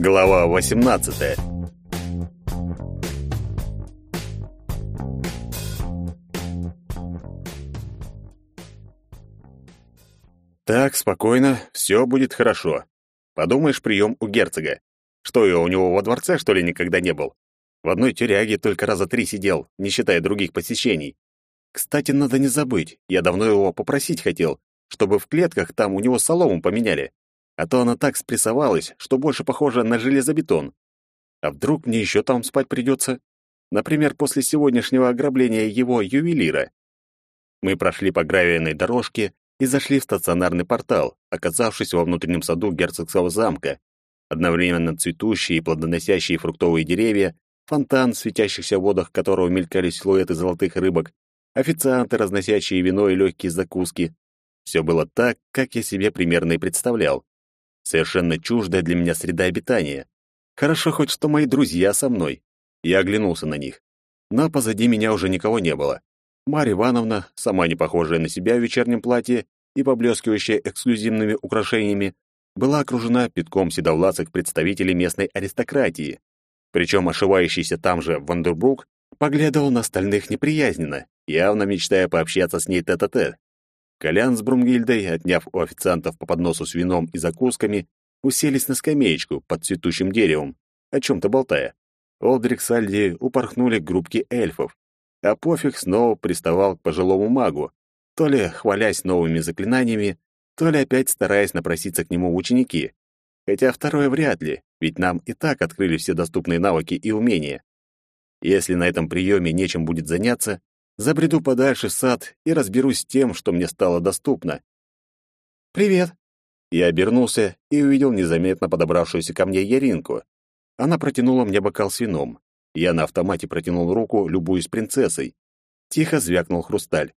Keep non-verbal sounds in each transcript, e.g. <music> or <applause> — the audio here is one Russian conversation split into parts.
Глава 18. Так, спокойно, все будет хорошо. Подумаешь, прием у герцога. Что я у него во дворце, что ли, никогда не был? В одной тюряге только раза три сидел, не считая других посещений. Кстати, надо не забыть, я давно его попросить хотел, чтобы в клетках там у него солому поменяли. А то она так спрессовалась, что больше похоже на железобетон. А вдруг мне еще там спать придется? Например, после сегодняшнего ограбления его ювелира. Мы прошли по гравийной дорожке и зашли в стационарный портал, оказавшись во внутреннем саду герцогского замка. Одновременно цветущие и плодоносящие фруктовые деревья, фонтан, в светящихся водах которого мелькали силуэты золотых рыбок, официанты, разносящие вино и легкие закуски. Все было так, как я себе примерно и представлял. Совершенно чуждая для меня среда обитания. Хорошо хоть, что мои друзья со мной. Я оглянулся на них. Но позади меня уже никого не было. Марья Ивановна, сама не похожая на себя в вечернем платье и поблескивающая эксклюзивными украшениями, была окружена пятком седовласых представителей местной аристократии. Причем ошивающийся там же Вандербрук поглядывал на остальных неприязненно, явно мечтая пообщаться с ней тет-а-тет. -тет. Колян с Брумгильдой, отняв у официантов по подносу с вином и закусками, уселись на скамеечку под цветущим деревом, о чем-то болтая. Олдрик с Альди упорхнули к группке эльфов, а пофиг снова приставал к пожилому магу, то ли хвалясь новыми заклинаниями, то ли опять стараясь напроситься к нему ученики. Хотя второе вряд ли, ведь нам и так открыли все доступные навыки и умения. Если на этом приеме нечем будет заняться, забреду подальше в сад и разберусь с тем, что мне стало доступно. «Привет!» Я обернулся и увидел незаметно подобравшуюся ко мне Яринку. Она протянула мне бокал с вином. Я на автомате протянул руку, любуясь принцессой. Тихо звякнул хрусталь.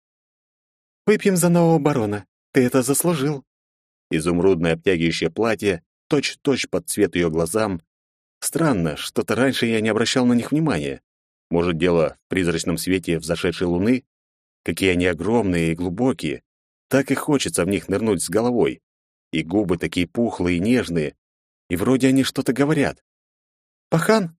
«Выпьем за нового барона. Ты это заслужил». Изумрудное обтягивающее платье, точь-точь под цвет ее глазам. Странно, что-то раньше я не обращал на них внимания. Может, дело в призрачном свете взошедшей луны? Какие они огромные и глубокие. Так и хочется в них нырнуть с головой. И губы такие пухлые и нежные. И вроде они что-то говорят. «Пахан?»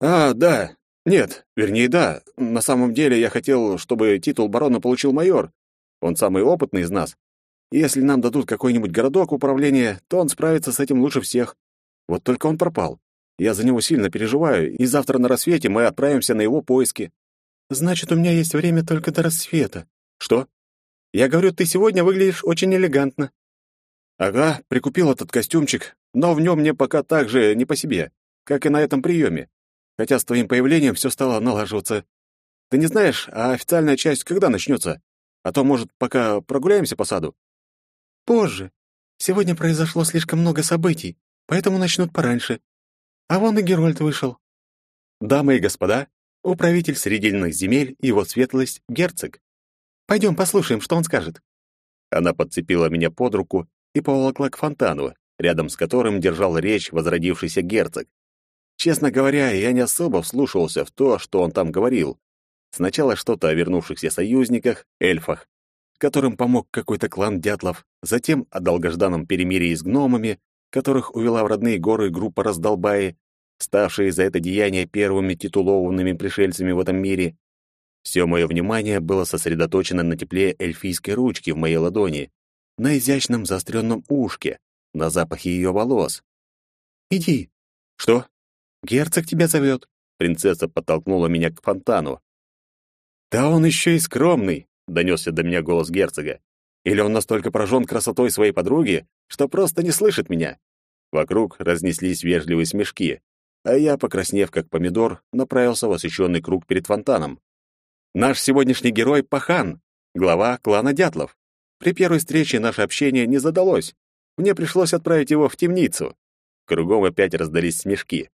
«А, да. Нет, вернее, да. На самом деле я хотел, чтобы титул барона получил майор. Он самый опытный из нас. Если нам дадут какой-нибудь городок управления, то он справится с этим лучше всех. Вот только он пропал. Я за него сильно переживаю, и завтра на рассвете мы отправимся на его поиски. Значит, у меня есть время только до рассвета. Что? Я говорю, ты сегодня выглядишь очень элегантно. Ага, прикупил этот костюмчик, но в нем мне пока так же не по себе, как и на этом приеме. Хотя с твоим появлением все стало налаживаться. Ты не знаешь, а официальная часть когда начнется? А то, может, пока прогуляемся по саду? Позже. Сегодня произошло слишком много событий, поэтому начнут пораньше. А вон и Герольд вышел. Дамы и господа, управитель срединных земель и его светлость герцог. Пойдем послушаем, что он скажет. Она подцепила меня под руку и поволокла к фонтану, рядом с которым держал речь возродившийся герцог. Честно говоря, я не особо вслушивался в то, что он там говорил. Сначала что-то о вернувшихся союзниках, эльфах, которым помог какой-то клан дятлов, затем о долгожданном перемирии с гномами, которых увела в родные горы группа раздолбаи, ставшие за это деяние первыми титулованными пришельцами в этом мире. Все мое внимание было сосредоточено на тепле эльфийской ручки в моей ладони, на изящном заостренном ушке, на запахе ее волос. «Иди». «Что?» «Герцог тебя зовет». Принцесса подтолкнула меня к фонтану. «Да он еще и скромный», — донесся до меня голос герцога. «Или он настолько поражен красотой своей подруги, что просто не слышит меня. Вокруг разнеслись вежливые смешки, а я, покраснев как помидор, направился в освещенный круг перед фонтаном. Наш сегодняшний герой — Пахан, глава клана Дятлов. При первой встрече наше общение не задалось. Мне пришлось отправить его в темницу. Кругом опять раздались смешки.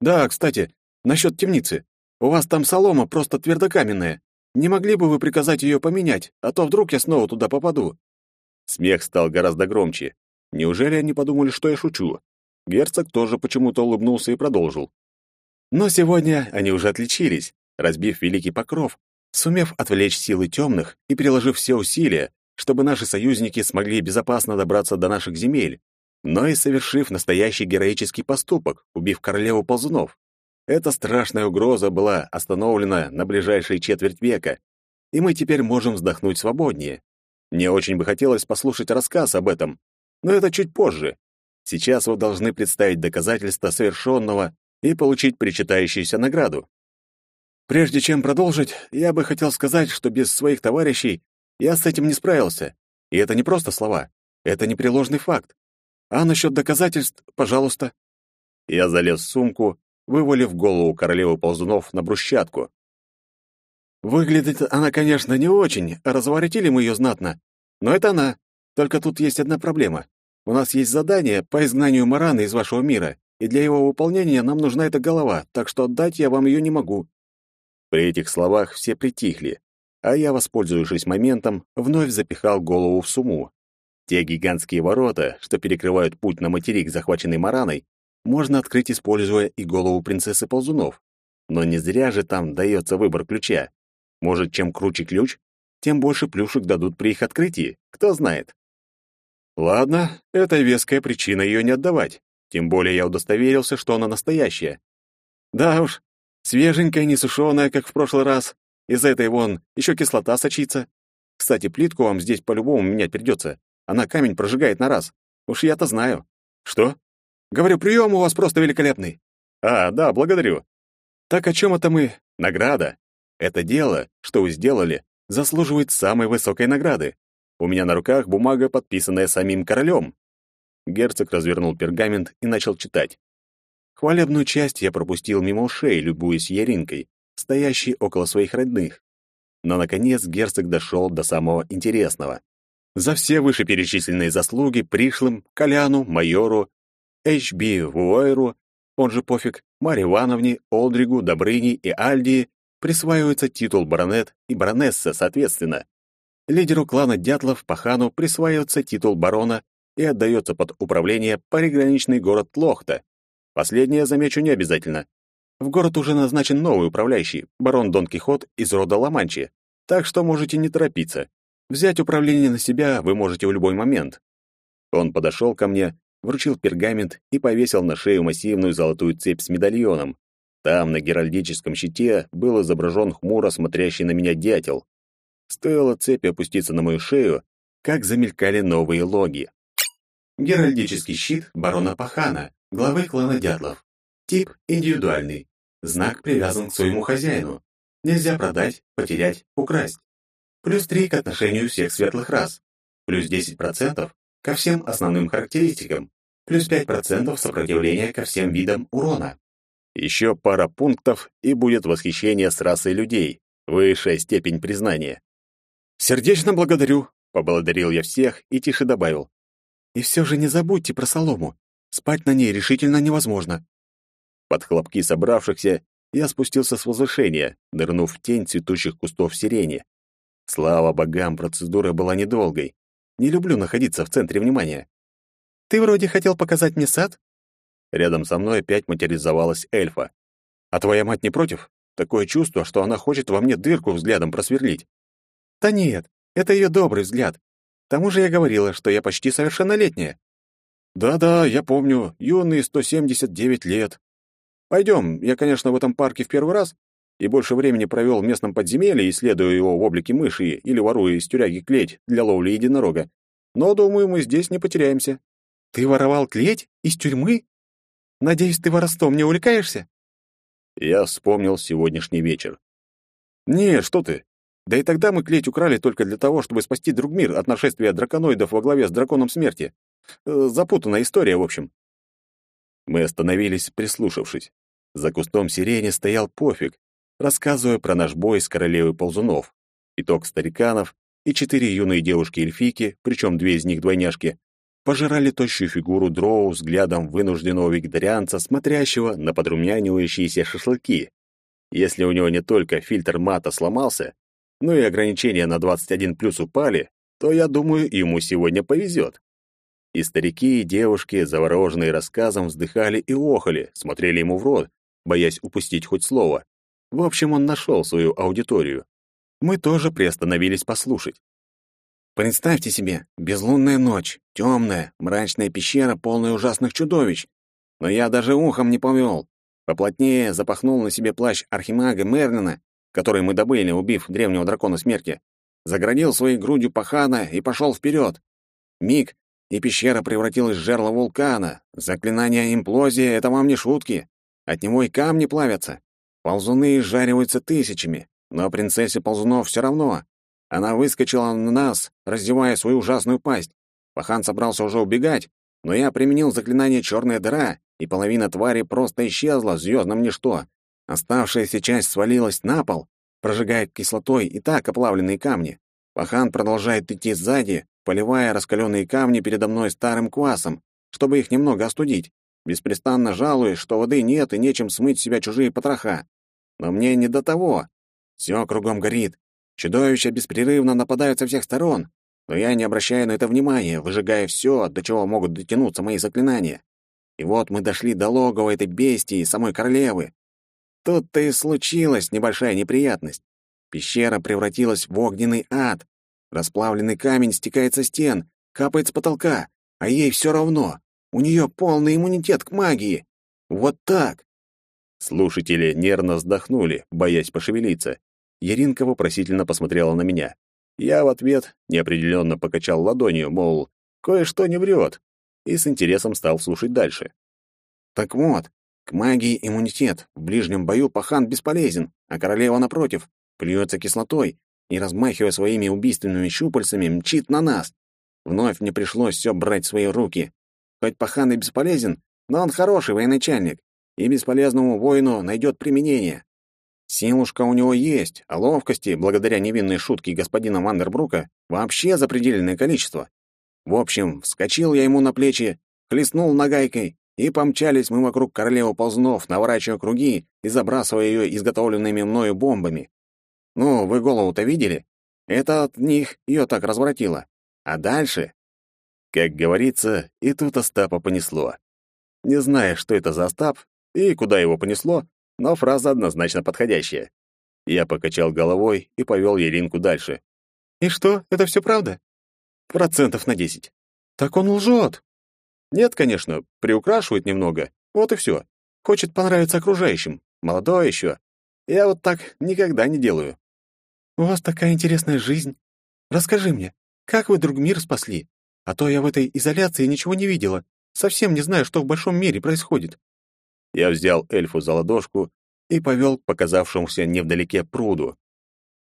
«Да, кстати, насчет темницы. У вас там солома просто твердокаменная. Не могли бы вы приказать ее поменять, а то вдруг я снова туда попаду?» Смех стал гораздо громче. Неужели они подумали, что я шучу? Герцог тоже почему-то улыбнулся и продолжил. Но сегодня они уже отличились, разбив великий покров, сумев отвлечь силы темных и приложив все усилия, чтобы наши союзники смогли безопасно добраться до наших земель. но и совершив настоящий героический поступок, убив королеву ползунов. Эта страшная угроза была остановлена на ближайшие четверть века, и мы теперь можем вздохнуть свободнее. Мне очень бы хотелось послушать рассказ об этом, но это чуть позже. Сейчас вы должны представить доказательства совершенного и получить причитающуюся награду. Прежде чем продолжить, я бы хотел сказать, что без своих товарищей я с этим не справился. И это не просто слова, это непреложный факт. А насчет доказательств, пожалуйста. Я залез в сумку, вывалив голову королевы ползунов на брусчатку. Выглядит она, конечно, не очень, разворотили мы ее знатно. Но это она. Только тут есть одна проблема. У нас есть задание по изгнанию Марана из вашего мира, и для его выполнения нам нужна эта голова, так что отдать я вам ее не могу». При этих словах все притихли, а я, воспользовавшись моментом, вновь запихал голову в сумму. Те гигантские ворота, что перекрывают путь на материк, захваченный Мараной, можно открыть, используя и голову принцессы ползунов. Но не зря же там дается выбор ключа. Может, чем круче ключ, тем больше плюшек дадут при их открытии, кто знает. Ладно, это веская причина ее не отдавать. Тем более я удостоверился, что она настоящая. Да уж, свеженькая, не сушеная, как в прошлый раз. Из этой вон еще кислота сочится. Кстати, плитку вам здесь по-любому менять придется. Она камень прожигает на раз. Уж я-то знаю. Что? Говорю, прием у вас просто великолепный. А, да, благодарю. Так о чем это мы? Награда. Это дело, что вы сделали, заслуживает самой высокой награды. У меня на руках бумага, подписанная самим королем. Герцог развернул пергамент и начал читать. Хвалебную часть я пропустил мимо ушей, любуясь Яринкой, стоящей около своих родных. Но, наконец, герцог дошел до самого интересного. За все вышеперечисленные заслуги пришлым, Коляну, майору, H.B. Вуойру, он же пофиг, Марье Ивановне, Олдригу, Добрыне и Альдии присваивается титул баронет и баронесса, соответственно. Лидеру клана Дятлов Пахану присваивается титул барона и отдается под управление приграничный город Лохта. Последнее, замечу, не обязательно. В город уже назначен новый управляющий, барон Дон Кихот из рода Ламанчи, так что можете не торопиться. Взять управление на себя вы можете в любой момент. Он подошел ко мне, вручил пергамент и повесил на шею массивную золотую цепь с медальоном. Там, на геральдическом щите, был изображен хмуро смотрящий на меня дятел. Стоило цепи опуститься на мою шею, как замелькали новые логи. Геральдический щит барона Пахана, главы клана Дятлов. Тип индивидуальный. Знак привязан к своему хозяину. Нельзя продать, потерять, украсть. Плюс 3 к отношению всех светлых рас. Плюс 10% ко всем основным характеристикам. Плюс 5% сопротивления ко всем видам урона. Еще пара пунктов, и будет восхищение с расой людей. Высшая степень признания. «Сердечно благодарю», — поблагодарил я всех и тише добавил. «И все же не забудьте про солому. Спать на ней решительно невозможно». Под хлопки собравшихся я спустился с возвышения, нырнув в тень цветущих кустов сирени. Слава богам, процедура была недолгой. Не люблю находиться в центре внимания. «Ты вроде хотел показать мне сад?» Рядом со мной опять материализовалась эльфа. «А твоя мать не против? Такое чувство, что она хочет во мне дырку взглядом просверлить». Да нет, это ее добрый взгляд. К тому же я говорила, что я почти совершеннолетняя. Да-да, я помню, юные 179 лет. Пойдем, я, конечно, в этом парке в первый раз и больше времени провел в местном подземелье, исследуя его в облике мыши или воруя из тюряги клеть для ловли единорога. Но, думаю, мы здесь не потеряемся. Ты воровал клеть из тюрьмы? Надеюсь, ты воровством не увлекаешься? Я вспомнил сегодняшний вечер. Не, что ты? Да и тогда мы клеть украли только для того, чтобы спасти друг мир от нашествия драконоидов во главе с драконом смерти. Э, запутанная история, в общем. Мы остановились, прислушавшись. За кустом сирени стоял пофиг, рассказывая про наш бой с королевой ползунов, итог стариканов и четыре юные девушки-эльфийки, причем две из них двойняшки, пожирали тощую фигуру дроу взглядом вынужденного вегетарианца, смотрящего на подрумянивающиеся шашлыки. Если у него не только фильтр мата сломался, ну и ограничения на 21 плюс упали, то, я думаю, ему сегодня повезет. И старики, и девушки, завороженные рассказом, вздыхали и охали, смотрели ему в рот, боясь упустить хоть слово. В общем, он нашел свою аудиторию. Мы тоже приостановились послушать. Представьте себе, безлунная ночь, темная, мрачная пещера, полная ужасных чудовищ. Но я даже ухом не повел. Поплотнее запахнул на себе плащ архимага Мерлина, который мы добыли, убив древнего дракона смерти, заградил своей грудью пахана и пошел вперед. Миг, и пещера превратилась в жерло вулкана. Заклинание имплозии — это вам не шутки. От него и камни плавятся. Ползуны изжариваются тысячами, но принцессе ползунов все равно. Она выскочила на нас, раздевая свою ужасную пасть. Пахан собрался уже убегать, но я применил заклинание «Черная дыра», и половина твари просто исчезла в звездном ничто. Оставшаяся часть свалилась на пол, прожигая кислотой и так оплавленные камни. Пахан продолжает идти сзади, поливая раскаленные камни передо мной старым квасом, чтобы их немного остудить, беспрестанно жалуясь, что воды нет и нечем смыть себя чужие потроха. Но мне не до того. Все кругом горит. Чудовища беспрерывно нападают со всех сторон, но я не обращаю на это внимания, выжигая все, до чего могут дотянуться мои заклинания. И вот мы дошли до логова этой бестии, самой королевы. Тут-то и случилась небольшая неприятность. Пещера превратилась в огненный ад. Расплавленный камень стекает со стен, капает с потолка, а ей все равно. У нее полный иммунитет к магии. Вот так. Слушатели нервно вздохнули, боясь пошевелиться. Яринка вопросительно посмотрела на меня. Я в ответ неопределенно покачал ладонью, мол, кое-что не врет, и с интересом стал слушать дальше. Так вот, к магии иммунитет. В ближнем бою пахан бесполезен, а королева, напротив, плюется кислотой и, размахивая своими убийственными щупальцами, мчит на нас. Вновь мне пришлось все брать в свои руки. Хоть пахан и бесполезен, но он хороший военачальник, и бесполезному воину найдет применение. Силушка у него есть, а ловкости, благодаря невинной шутке господина Вандербрука, вообще запредельное количество. В общем, вскочил я ему на плечи, хлестнул нагайкой, и помчались мы вокруг королевы ползнов, наворачивая круги и забрасывая ее изготовленными мною бомбами. Ну, вы голову-то видели? Это от них ее так разворотило. А дальше... Как говорится, и тут Остапа понесло. Не зная, что это за Остап и куда его понесло, но фраза однозначно подходящая. Я покачал головой и повел Еринку дальше. «И что, это все правда?» «Процентов на десять». «Так он лжет». «Нет, конечно, приукрашивает немного. Вот и все. Хочет понравиться окружающим. Молодой еще. Я вот так никогда не делаю». «У вас такая интересная жизнь. Расскажи мне, как вы друг мир спасли? А то я в этой изоляции ничего не видела. Совсем не знаю, что в большом мире происходит». Я взял эльфу за ладошку и повел к показавшемуся невдалеке пруду.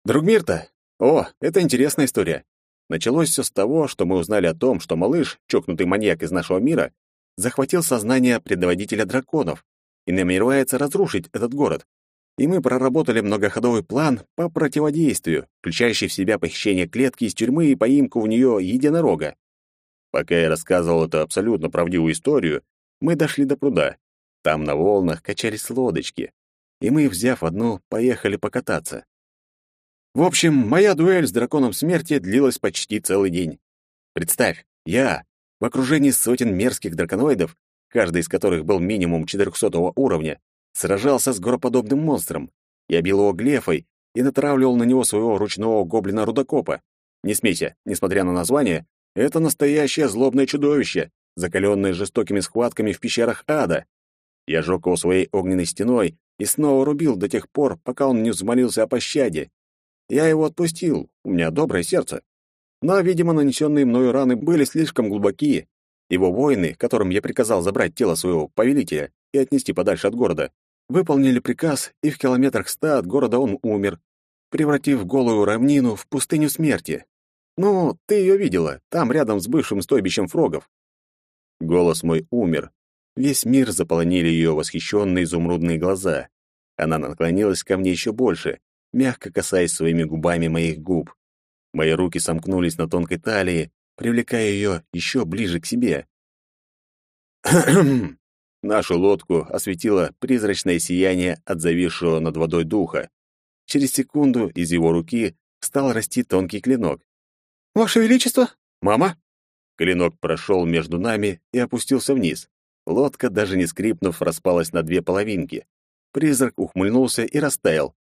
Другмир-то? О, это интересная история. Началось все с того, что мы узнали о том, что малыш, чокнутый маньяк из нашего мира, захватил сознание предводителя драконов и намеревается разрушить этот город. И мы проработали многоходовый план по противодействию, включающий в себя похищение клетки из тюрьмы и поимку в нее единорога. Пока я рассказывал эту абсолютно правдивую историю, мы дошли до пруда. Там на волнах качались лодочки, и мы, взяв одну, поехали покататься. В общем, моя дуэль с драконом смерти длилась почти целый день. Представь, я в окружении сотен мерзких драконоидов, каждый из которых был минимум 400 уровня, сражался с гороподобным монстром. Я бил его глефой и натравливал на него своего ручного гоблина-рудокопа. Не смейся, несмотря на название, это настоящее злобное чудовище, закаленное жестокими схватками в пещерах ада. Я жёг его своей огненной стеной и снова рубил до тех пор, пока он не взмолился о пощаде. Я его отпустил, у меня доброе сердце. Но, видимо, нанесенные мною раны были слишком глубокие. Его воины, которым я приказал забрать тело своего повелителя и отнести подальше от города, выполнили приказ, и в километрах ста от города он умер, превратив голую равнину в пустыню смерти. Ну, ты ее видела, там рядом с бывшим стойбищем фрогов. Голос мой умер, Весь мир заполонили ее восхищенные изумрудные глаза. Она наклонилась ко мне еще больше, мягко касаясь своими губами моих губ. Мои руки сомкнулись на тонкой талии, привлекая ее еще ближе к себе. <clears throat> Нашу лодку осветило призрачное сияние от зависшего над водой духа. Через секунду из его руки стал расти тонкий клинок. «Ваше Величество! Мама!» Клинок прошел между нами и опустился вниз. Лодка, даже не скрипнув, распалась на две половинки. Призрак ухмыльнулся и растаял.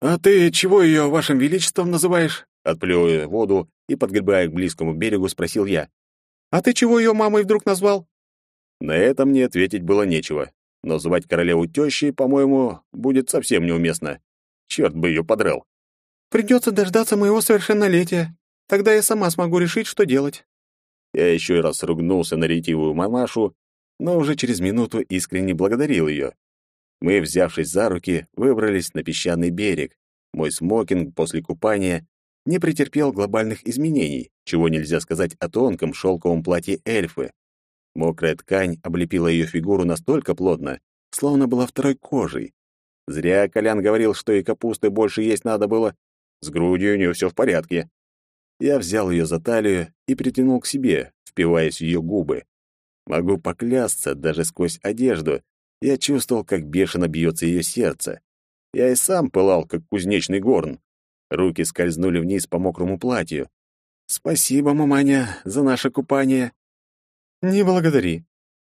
«А ты чего ее вашим величеством называешь?» Отплевывая воду, и, подгребая к близкому берегу, спросил я. «А ты чего ее мамой вдруг назвал?» На это мне ответить было нечего, но звать королеву тещей, по-моему, будет совсем неуместно. Черт бы ее подрал. «Придется дождаться моего совершеннолетия. Тогда я сама смогу решить, что делать». Я еще раз ругнулся на ретивую мамашу, но уже через минуту искренне благодарил ее. Мы, взявшись за руки, выбрались на песчаный берег. Мой смокинг после купания не претерпел глобальных изменений, чего нельзя сказать о тонком шелковом платье эльфы. Мокрая ткань облепила ее фигуру настолько плотно, словно была второй кожей. Зря Колян говорил, что и капусты больше есть надо было. С грудью у нее все в порядке. Я взял ее за талию и притянул к себе, впиваясь в ее губы. Могу поклясться, даже сквозь одежду, я чувствовал, как бешено бьется ее сердце. Я и сам пылал, как кузнечный горн. Руки скользнули вниз по мокрому платью. «Спасибо, маманя, за наше купание». «Не благодари».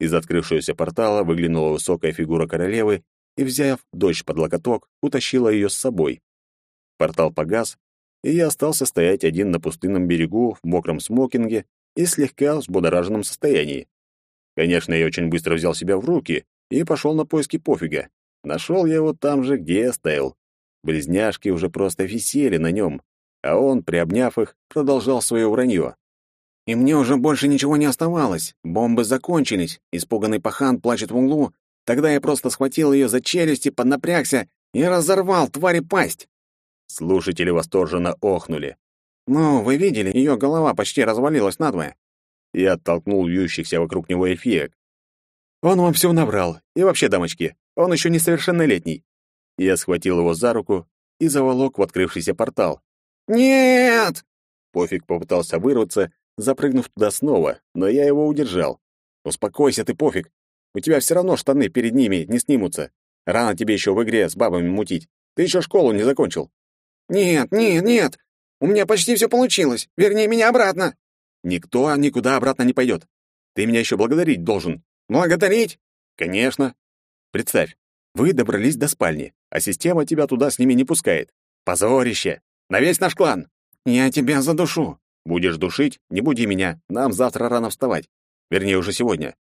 Из открывшегося портала выглянула высокая фигура королевы и, взяв дочь под локоток, утащила ее с собой. Портал погас, и я остался стоять один на пустынном берегу в мокром смокинге и слегка взбудораженном состоянии. Конечно, я очень быстро взял себя в руки и пошел на поиски пофига. Нашел я его там же, где и оставил. Близняшки уже просто висели на нем, а он, приобняв их, продолжал свое вранье. И мне уже больше ничего не оставалось. Бомбы закончились. Испуганный пахан плачет в углу. Тогда я просто схватил ее за челюсти, поднапрягся и разорвал твари пасть. Слушатели восторженно охнули. «Ну, вы видели, ее голова почти развалилась надвое». Я оттолкнул вьющихся вокруг него эльфиек. Он вам все набрал. И вообще, дамочки, он еще несовершеннолетний. Я схватил его за руку и заволок в открывшийся портал. «Нет!» Пофиг попытался вырваться, запрыгнув туда снова, но я его удержал. «Успокойся ты, Пофиг. У тебя все равно штаны перед ними не снимутся. Рано тебе еще в игре с бабами мутить. Ты еще школу не закончил». «Нет, нет, нет. У меня почти все получилось. Верни меня обратно». «Никто никуда обратно не пойдет. Ты меня еще благодарить должен. Благодарить? Конечно. Представь, вы добрались до спальни, а система тебя туда с ними не пускает. Позорище! На весь наш клан! Я тебя задушу. Будешь душить, не буди меня, нам завтра рано вставать. Вернее, уже сегодня.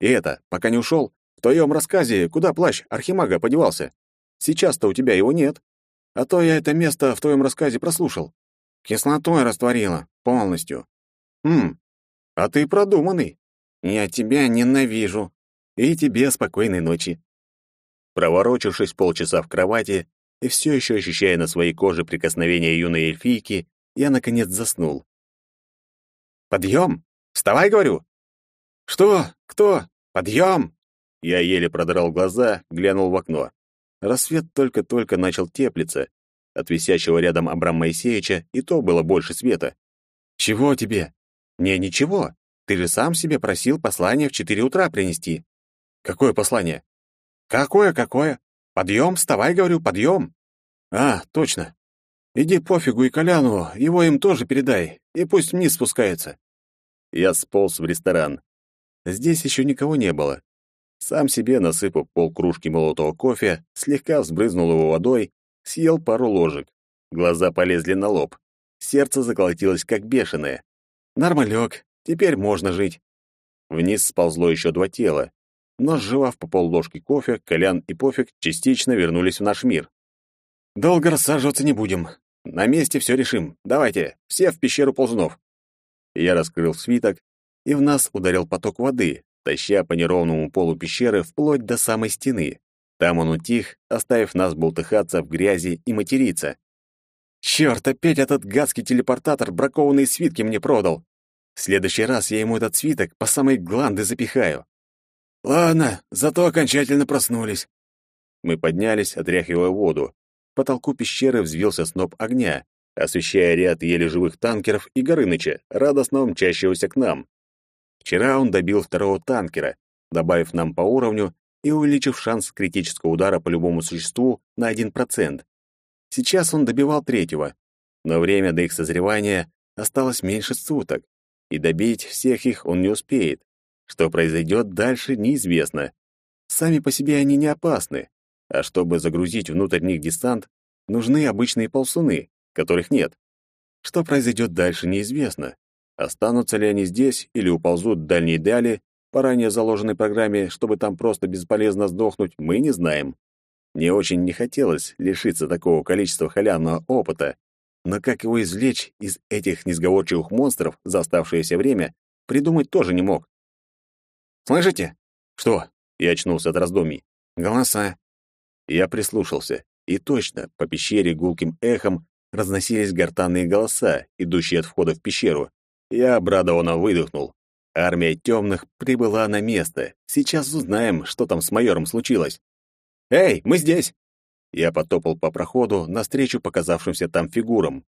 И это, пока не ушел, в твоем рассказе, куда плащ Архимага подевался? Сейчас-то у тебя его нет. А то я это место в твоем рассказе прослушал. Кислотой растворила, полностью. Хм, а ты продуманный. Я тебя ненавижу. И тебе спокойной ночи. Проворочившись полчаса в кровати и все еще ощущая на своей коже прикосновение юной эльфийки, я, наконец, заснул. «Подъем! Вставай, говорю!» «Что? Кто? Подъем!» Я еле продрал глаза, глянул в окно. Рассвет только-только начал теплиться. От висящего рядом Абрама Моисеевича и то было больше света. «Чего тебе?» «Не, ничего. Ты же сам себе просил послание в четыре утра принести. Какое послание? Какое, какое? Подъем, вставай, говорю, подъем. А, точно. Иди пофигу и Коляну, его им тоже передай, и пусть вниз спускается. Я сполз в ресторан. Здесь еще никого не было. Сам себе насыпал полкружки молотого кофе, слегка взбрызнул его водой, съел пару ложек. Глаза полезли на лоб. Сердце заколотилось как бешеное. Нормалек, Теперь можно жить. Вниз сползло еще два тела, но, сживав по полложки кофе, Колян и Пофиг частично вернулись в наш мир. «Долго рассаживаться не будем. На месте все решим. Давайте, все в пещеру ползунов». Я раскрыл свиток, и в нас ударил поток воды, таща по неровному полу пещеры вплоть до самой стены. Там он утих, оставив нас болтыхаться в грязи и материться. «Чёрт, опять этот гадский телепортатор бракованные свитки мне продал!» В следующий раз я ему этот свиток по самой гланды запихаю. Ладно, зато окончательно проснулись. Мы поднялись, отряхивая воду. В потолку пещеры взвился сноп огня, освещая ряд еле живых танкеров и Горыныча, радостно мчащегося к нам. Вчера он добил второго танкера, добавив нам по уровню и увеличив шанс критического удара по любому существу на 1%. Сейчас он добивал третьего, но время до их созревания осталось меньше суток и добить всех их он не успеет. Что произойдет дальше, неизвестно. Сами по себе они не опасны, а чтобы загрузить внутрь них десант, нужны обычные ползуны, которых нет. Что произойдет дальше, неизвестно. Останутся ли они здесь или уползут в дальние дали по ранее заложенной программе, чтобы там просто бесполезно сдохнуть, мы не знаем. Мне очень не хотелось лишиться такого количества халявного опыта, но как его извлечь из этих несговорчивых монстров за оставшееся время, придумать тоже не мог. «Слышите?» «Что?» — я очнулся от раздумий. «Голоса». Я прислушался, и точно, по пещере гулким эхом разносились гортанные голоса, идущие от входа в пещеру. Я обрадованно выдохнул. Армия темных прибыла на место. Сейчас узнаем, что там с майором случилось. «Эй, мы здесь!» Я потопал по проходу навстречу показавшимся там фигурам.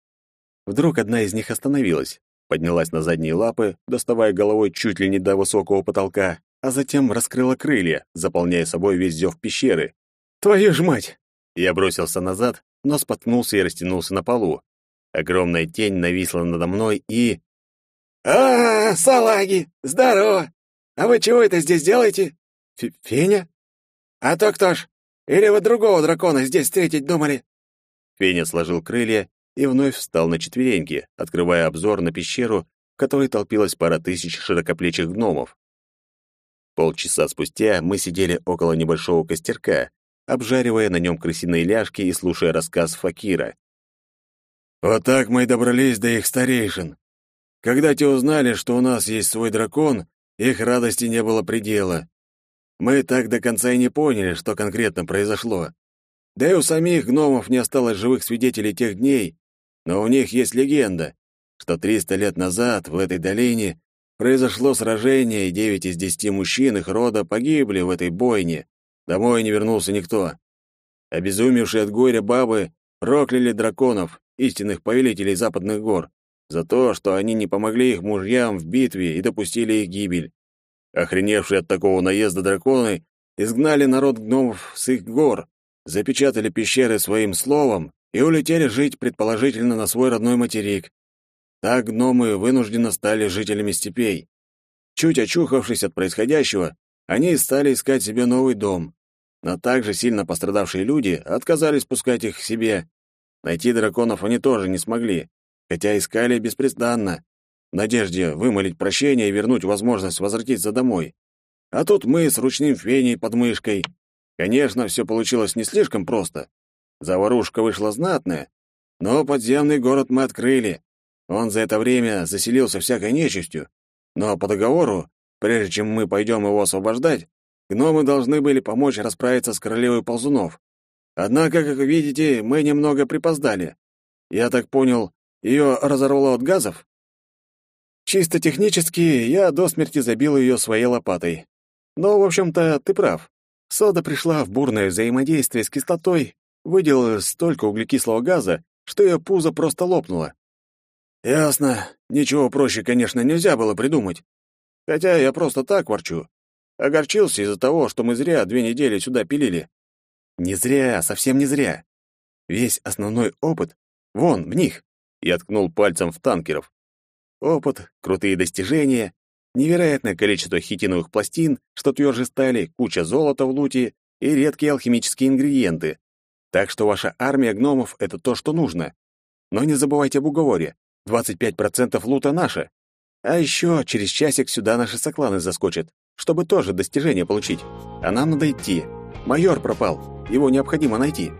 Вдруг одна из них остановилась, поднялась на задние лапы, доставая головой чуть ли не до высокого потолка, а затем раскрыла крылья, заполняя собой весь зев пещеры. «Твою ж мать!» Я бросился назад, но споткнулся и растянулся на полу. Огромная тень нависла надо мной и... а, -а, -а салаги! Здорово! А вы чего это здесь делаете?» Ф «Феня?» «А то кто ж? Или вы другого дракона здесь встретить думали?» Феня сложил крылья и вновь встал на четвереньки, открывая обзор на пещеру, в которой толпилась пара тысяч широкоплечих гномов. Полчаса спустя мы сидели около небольшого костерка, обжаривая на нем крысиные ляжки и слушая рассказ Факира. «Вот так мы и добрались до их старейшин. Когда те узнали, что у нас есть свой дракон, их радости не было предела. Мы так до конца и не поняли, что конкретно произошло. Да и у самих гномов не осталось живых свидетелей тех дней, но у них есть легенда, что 300 лет назад в этой долине произошло сражение, и девять из десяти мужчин их рода погибли в этой бойне. Домой не вернулся никто. Обезумевшие от горя бабы прокляли драконов, истинных повелителей западных гор, за то, что они не помогли их мужьям в битве и допустили их гибель. Охреневшие от такого наезда драконы изгнали народ гномов с их гор, запечатали пещеры своим словом и улетели жить, предположительно, на свой родной материк. Так гномы вынужденно стали жителями степей. Чуть очухавшись от происходящего, они стали искать себе новый дом. Но также сильно пострадавшие люди отказались пускать их к себе. Найти драконов они тоже не смогли, хотя искали беспрестанно, в надежде вымолить прощение и вернуть возможность возвратиться домой. А тут мы с ручным феней под мышкой. Конечно, все получилось не слишком просто. Заварушка вышла знатная, но подземный город мы открыли. Он за это время заселился всякой нечистью. Но по договору, прежде чем мы пойдем его освобождать, гномы должны были помочь расправиться с королевой ползунов. Однако, как видите, мы немного припоздали. Я так понял, ее разорвало от газов? Чисто технически я до смерти забил ее своей лопатой. Но, в общем-то, ты прав. Сода пришла в бурное взаимодействие с кислотой, выделила столько углекислого газа, что ее пузо просто лопнуло. Ясно. Ничего проще, конечно, нельзя было придумать. Хотя я просто так ворчу. Огорчился из-за того, что мы зря две недели сюда пилили. Не зря, совсем не зря. Весь основной опыт вон, в них. Я ткнул пальцем в танкеров. Опыт, крутые достижения, невероятное количество хитиновых пластин, что тверже стали, куча золота в луте и редкие алхимические ингредиенты. Так что ваша армия гномов — это то, что нужно. Но не забывайте об уговоре. 25% лута наше. А еще через часик сюда наши сокланы заскочат, чтобы тоже достижение получить. А нам надо идти. Майор пропал. Его необходимо найти.